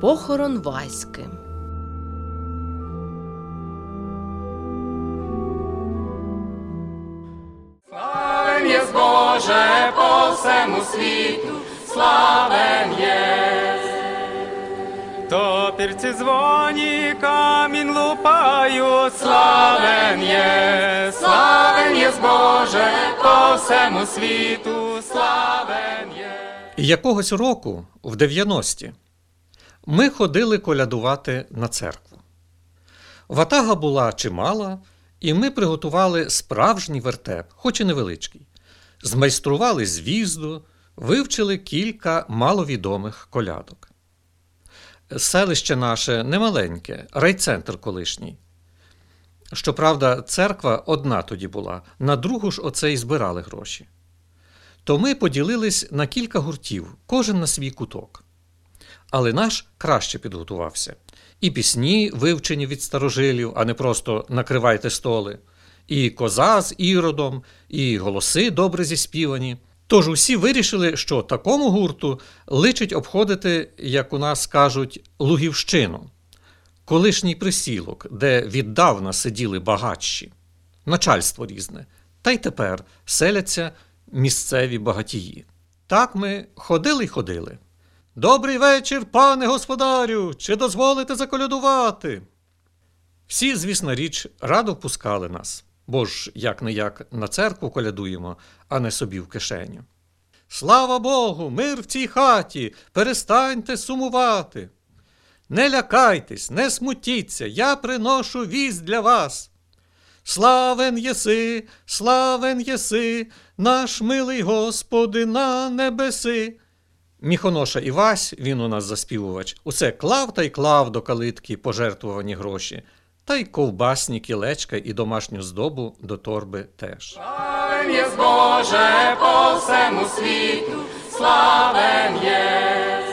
Похорон Васьки. Славен є Боже по всему світу, славен є. Топірці дзвоні, камінь лупають, славен є, славен є Боже по всему світу, славен є. І якогось року, в 90-ті, ми ходили колядувати на церкву. Ватага була чимала, і ми приготували справжній вертеп, хоч і невеличкий. Змайстрували звізду, вивчили кілька маловідомих колядок. Селище наше немаленьке, райцентр колишній. Щоправда, церква одна тоді була, на другу ж оце й збирали гроші. То ми поділились на кілька гуртів, кожен на свій куток. Але наш краще підготувався. І пісні вивчені від старожилів, а не просто накривайте столи, і коза з іродом, і голоси добре зіспівані. Тож усі вирішили, що такому гурту личить обходити, як у нас кажуть, Лугівщину, колишній присілок, де віддавна сиділи багатші, начальство різне, та й тепер селяться місцеві багатії. Так ми ходили й ходили. Добрий вечір, пане господарю, чи дозволите заколядувати? Всі, звісна річ, радо впускали нас, бо ж як не як на церкву колядуємо, а не собі в кишеню. Слава Богу, мир в цій хаті, перестаньте сумувати. Не лякайтесь, не смутіться, я приношу вість для вас. Славен єси, славен єси, наш милий Господи на небеси. Міхоноша Івась, він у нас заспівувач, усе клав та й клав до калитки пожертвувані гроші, та й ковбасні кілечка і домашню здобу до торби теж. Є Боже по всему світу, славен є.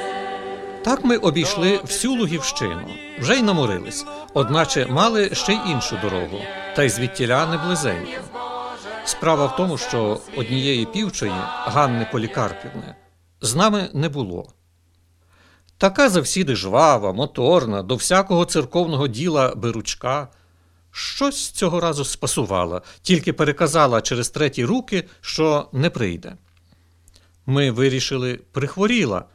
Так ми обійшли всю Лугівщину, вже й наморились, одначе мали ще й іншу дорогу, та й звідтіля не близенько. Справа в тому, що однієї півчої, Ганни Полікарпівни, з нами не було. Така завсіди жвава, моторна, до всякого церковного діла беручка. Щось цього разу спасувала, тільки переказала через треті руки, що не прийде. Ми вирішили, прихворіла,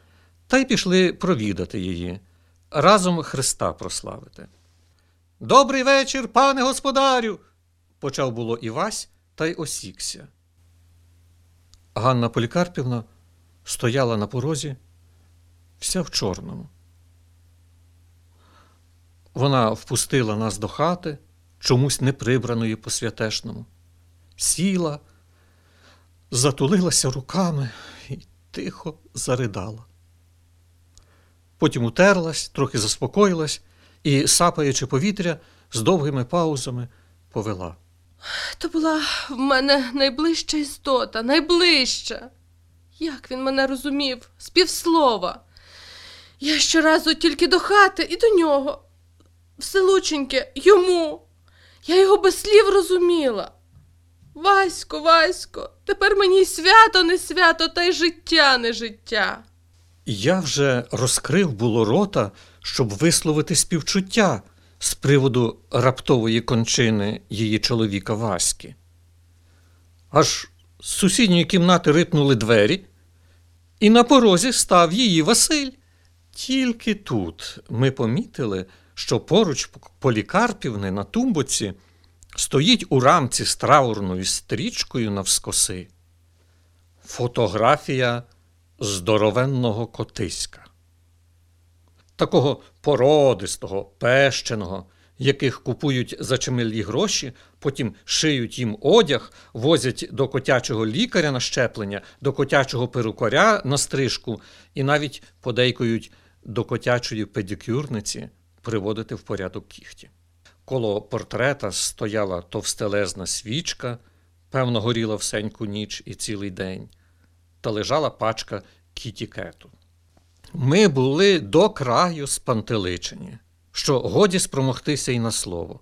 та й пішли провідати її, разом Христа прославити. Добрий вечір, пане господарю. почав було Івась та й осікся. Ганна Полікарпівна стояла на порозі, вся в чорному. Вона впустила нас до хати, чомусь не прибраної по святешному, сіла, затулилася руками і тихо заридала. Потім утерлась, трохи заспокоїлась і, сапаючи повітря, з довгими паузами повела. То була в мене найближча істота, найближча. Як він мене розумів, з півслова. Я щоразу тільки до хати і до нього. Вселученьке, йому. Я його без слів розуміла. Васько, Васько, тепер мені свято не свято, та й життя не життя. Я вже розкрив було рота, щоб висловити співчуття з приводу раптової кончини її чоловіка Васьки. Аж з сусідньої кімнати рипнули двері, і на порозі став її Василь. Тільки тут ми помітили, що поруч Полікарпівни на тумбоці стоїть у рамці з траурною стрічкою навскоси. Фотографія здоровенного котиська. Такого породистого, пещеного, яких купують за чималі гроші, потім шиють їм одяг, возять до котячого лікаря на щеплення, до котячого перукаря на стрижку і навіть подейкують до котячої педикюрниці приводити в порядок кіхті. Коло портрета стояла товстелезна свічка, певно, горіла всеньку ніч і цілий день, та лежала пачка кітікету. Ми були до краю спантеличені, що годі спромогтися й на слово.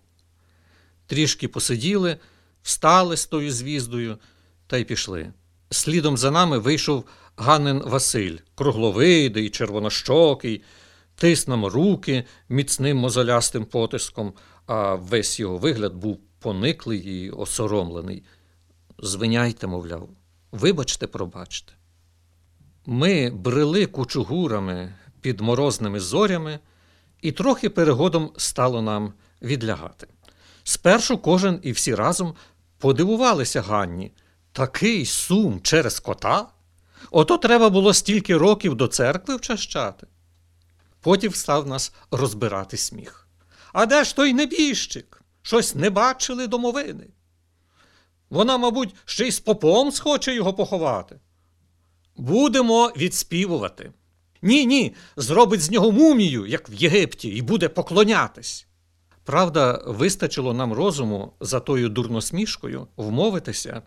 Трішки посиділи, встали з тою звіздою та й пішли. Слідом за нами вийшов Ганнин Василь, кругловидий, червонощокий, тис нам руки міцним мозолястим потиском, а весь його вигляд був пониклий і осоромлений. Звиняйте, мовляв, вибачте, пробачте. Ми брели кучугурами під морозними зорями, і трохи перегодом стало нам відлягати. Спершу кожен і всі разом подивувалися Ганні. Такий сум через кота? Ото треба було стільки років до церкви вчащати. Потім став нас розбирати сміх. А де ж той небіжчик? Щось не бачили домовини. Вона, мабуть, ще й з попом схоче його поховати. Будемо відспівувати. Ні, ні, зробить з нього мумію, як в Єгипті, і буде поклонятись. Правда, вистачило нам розуму за тою дурносмішкою вмовитися,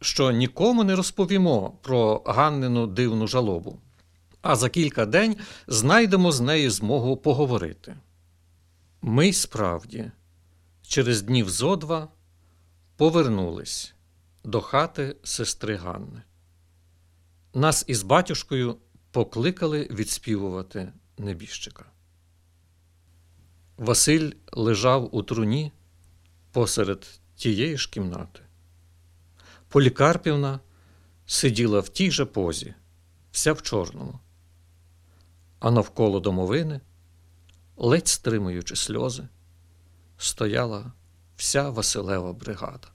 що нікому не розповімо про Ганнину дивну жалобу, а за кілька день знайдемо з нею змогу поговорити. Ми справді, через днів зо два повернулись до хати сестри Ганни. Нас із батюшкою покликали відспівувати небіжчика. Василь лежав у труні посеред тієї ж кімнати. Полікарпівна сиділа в тій же позі, вся в чорному, а навколо домовини, ледь стримуючи сльози, стояла вся Василева бригада.